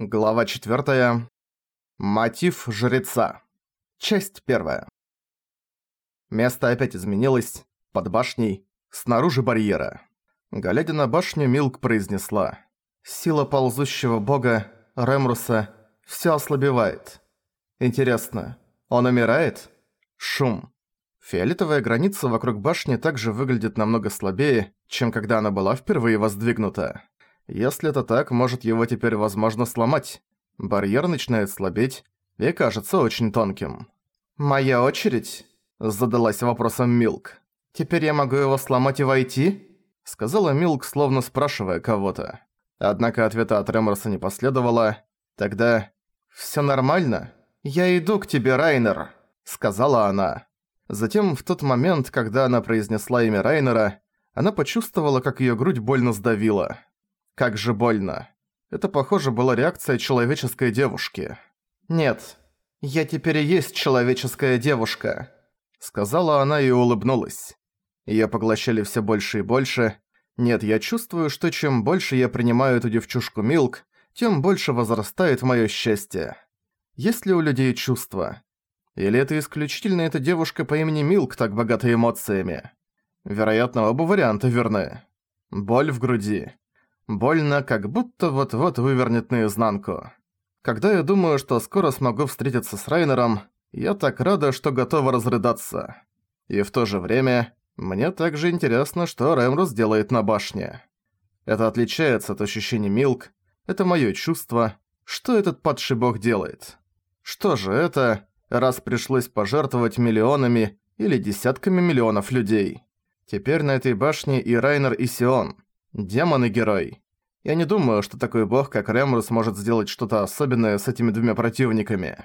Глава 4. Мотив жреца. Часть 1. Место опять изменилось. Под башней. Снаружи барьера. Глядя на башню, Милк произнесла. «Сила ползущего бога, Ремруса, всё ослабевает. Интересно, он умирает?» Шум. Фиолетовая граница вокруг башни также выглядит намного слабее, чем когда она была впервые воздвигнута. Если это так, может его теперь возможно сломать. Барьер начинает слабеть и кажется очень тонким. «Моя очередь?» – задалась вопросом Милк. «Теперь я могу его сломать и войти?» – сказала Милк, словно спрашивая кого-то. Однако ответа от Реморса не последовало. Тогда «Всё нормально? Я иду к тебе, Райнер», – сказала она. Затем, в тот момент, когда она произнесла имя Райнера, она почувствовала, как её грудь больно сдавила. Как же больно. Это, похоже, была реакция человеческой девушки. «Нет, я теперь и есть человеческая девушка», — сказала она и улыбнулась. Её поглощали все больше и больше. Нет, я чувствую, что чем больше я принимаю эту девчушку Милк, тем больше возрастает моё счастье. Есть ли у людей чувства? Или это исключительно эта девушка по имени Милк так богата эмоциями? Вероятно, оба варианта верны. Боль в груди. Больно, как будто вот-вот вывернет наизнанку. Когда я думаю, что скоро смогу встретиться с Райнером, я так рада, что готова разрыдаться. И в то же время, мне также интересно, что Рэмрус делает на башне. Это отличается от ощущений Милк, это моё чувство, что этот падший бог делает. Что же это, раз пришлось пожертвовать миллионами или десятками миллионов людей? Теперь на этой башне и Райнер, и Сион – Демон и герой. Я не думаю, что такой бог, как Ремрус, может сделать что-то особенное с этими двумя противниками.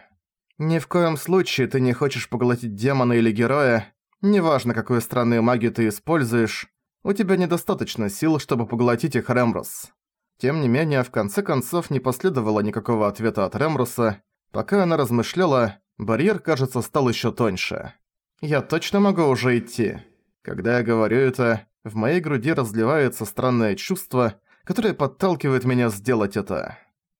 Ни в коем случае ты не хочешь поглотить демона или героя, неважно, какую странную магию ты используешь, у тебя недостаточно сил, чтобы поглотить их Ремрус. Тем не менее, в конце концов не последовало никакого ответа от Ремруса. Пока она размышляла, барьер, кажется, стал ещё тоньше. «Я точно могу уже идти?» Когда я говорю это, в моей груди разливается странное чувство, которое подталкивает меня сделать это.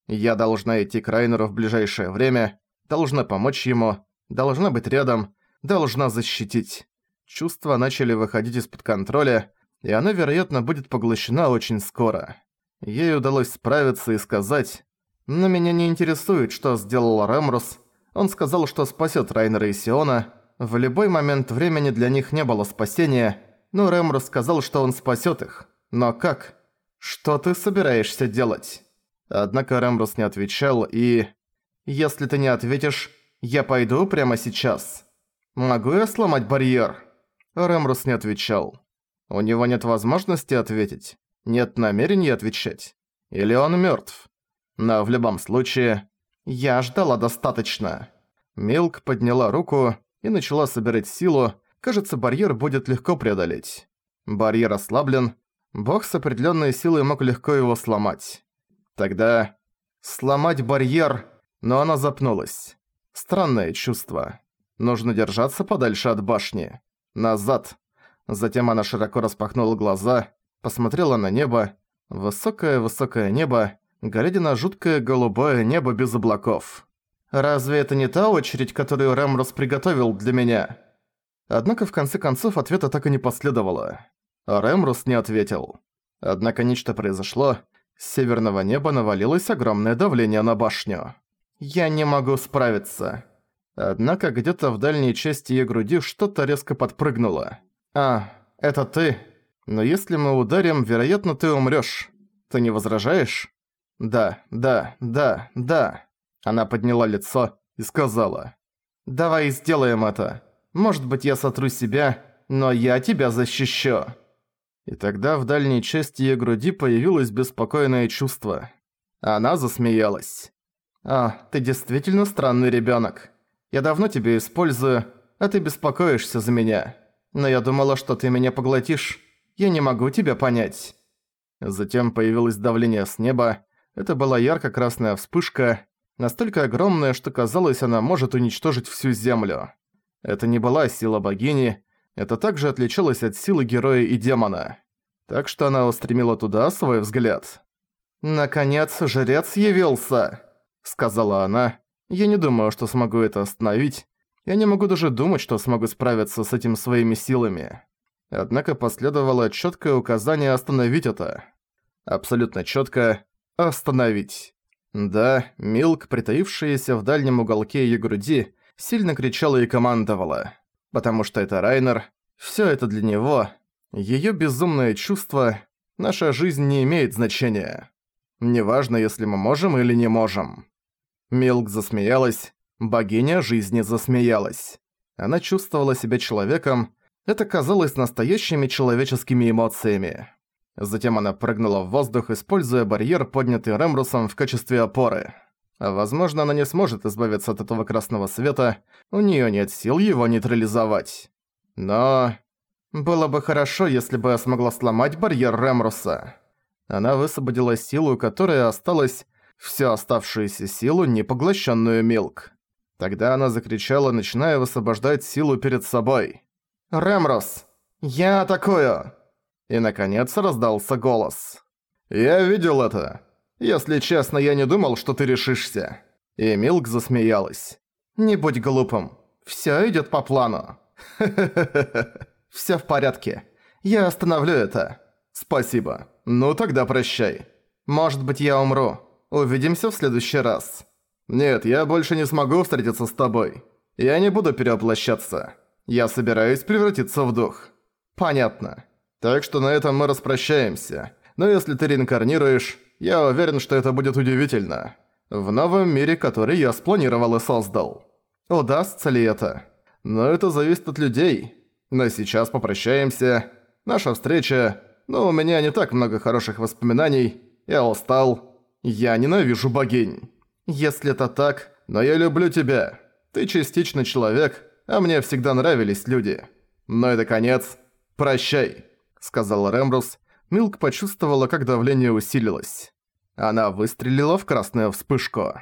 Я должна идти к Райнеру в ближайшее время, должна помочь ему, должна быть рядом, должна защитить. Чувства начали выходить из-под контроля, и она, вероятно, будет поглощена очень скоро. Ей удалось справиться и сказать, «Но меня не интересует, что сделал Ремрус. Он сказал, что спасет Райнера и Сиона. В любой момент времени для них не было спасения, но Рэм сказал, что он спасет их. Но как? Что ты собираешься делать? Однако Рэмбрус не отвечал и... Если ты не ответишь, я пойду прямо сейчас. Могу я сломать барьер? Рэмбрус не отвечал. У него нет возможности ответить. Нет намерения отвечать. Или он мертв. Но в любом случае, я ждала достаточно. Милк подняла руку и начала собирать силу, Кажется, барьер будет легко преодолеть. Барьер ослаблен, бог с определенной силой мог легко его сломать. Тогда... Сломать барьер, но она запнулась. Странное чувство. Нужно держаться подальше от башни. Назад. Затем она широко распахнула глаза, посмотрела на небо. Высокое-высокое небо, глядя на жуткое голубое небо без облаков. «Разве это не та очередь, которую Рэмрос приготовил для меня?» Однако в конце концов ответа так и не последовало. Рэмрус не ответил. Однако нечто произошло. С северного неба навалилось огромное давление на башню. «Я не могу справиться». Однако где-то в дальней части её груди что-то резко подпрыгнуло. «А, это ты. Но если мы ударим, вероятно, ты умрёшь. Ты не возражаешь?» «Да, да, да, да». Она подняла лицо и сказала. «Давай сделаем это. Может быть, я сотру себя, но я тебя защищу». И тогда в дальней части её груди появилось беспокойное чувство. Она засмеялась. «А, ты действительно странный ребёнок. Я давно тебя использую, а ты беспокоишься за меня. Но я думала, что ты меня поглотишь. Я не могу тебя понять». Затем появилось давление с неба. Это была ярко-красная вспышка, настолько огромная, что казалось, она может уничтожить всю Землю. Это не была сила богини, это также отличалось от силы героя и демона. Так что она устремила туда свой взгляд. «Наконец, жрец явился!» — сказала она. «Я не думаю, что смогу это остановить. Я не могу даже думать, что смогу справиться с этим своими силами». Однако последовало чёткое указание остановить это. Абсолютно чётко «остановить». Да, Милк, притаившаяся в дальнем уголке её груди, сильно кричала и командовала. Потому что это Райнер, всё это для него, её безумное чувство, наша жизнь не имеет значения. Неважно, если мы можем или не можем. Милк засмеялась, богиня жизни засмеялась. Она чувствовала себя человеком, это казалось настоящими человеческими эмоциями. Затем она прыгнула в воздух, используя барьер, поднятый Ремрусом в качестве опоры. Возможно, она не сможет избавиться от этого красного света, у неё нет сил его нейтрализовать. Но... Было бы хорошо, если бы я смогла сломать барьер Ремруса. Она высвободила силу, которая осталась, всю оставшуюся силу, не поглощенную Милк. Тогда она закричала, начиная высвобождать силу перед собой. «Ремрус, я атакую!» И, наконец, раздался голос. «Я видел это. Если честно, я не думал, что ты решишься». И Милк засмеялась. «Не будь глупым. Всё идёт по плану». «Всё в порядке. Я остановлю это». «Спасибо. Ну тогда прощай. Может быть, я умру. Увидимся в следующий раз». «Нет, я больше не смогу встретиться с тобой. Я не буду перевоплощаться. Я собираюсь превратиться в дух». «Понятно. Так что на этом мы распрощаемся. Но если ты реинкарнируешь, я уверен, что это будет удивительно. В новом мире, который я спланировал и создал. Удастся ли это? Но это зависит от людей. Но сейчас попрощаемся. Наша встреча но у меня не так много хороших воспоминаний. Я устал. Я ненавижу богинь. Если это так, но я люблю тебя. Ты частично человек, а мне всегда нравились люди. Но это конец. Прощай», — сказал Рэмбрус. Милк почувствовала, как давление усилилось. Она выстрелила в красную вспышку.